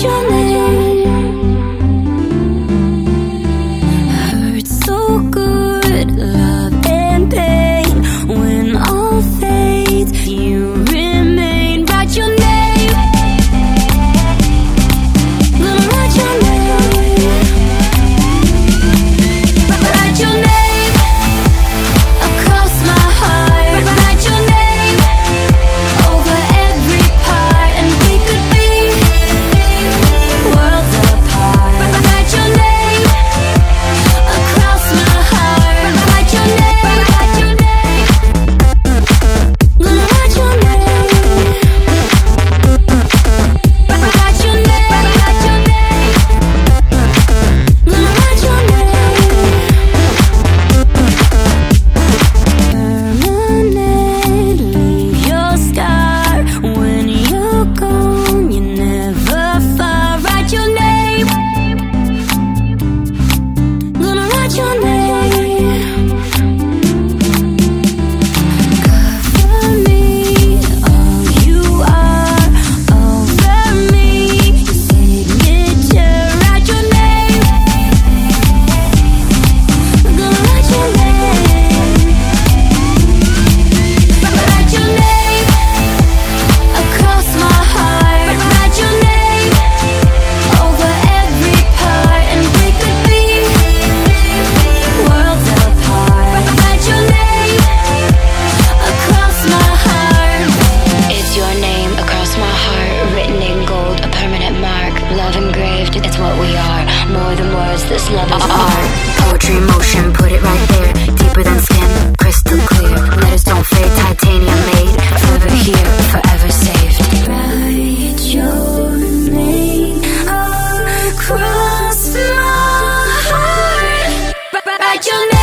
就能 Fearless lovers are Poetry motion, put it right there. Deeper than skin, crystal clear. Letters don't fade, titanium made. Forever here, forever saved. Write your name. Across my heart. Write your name.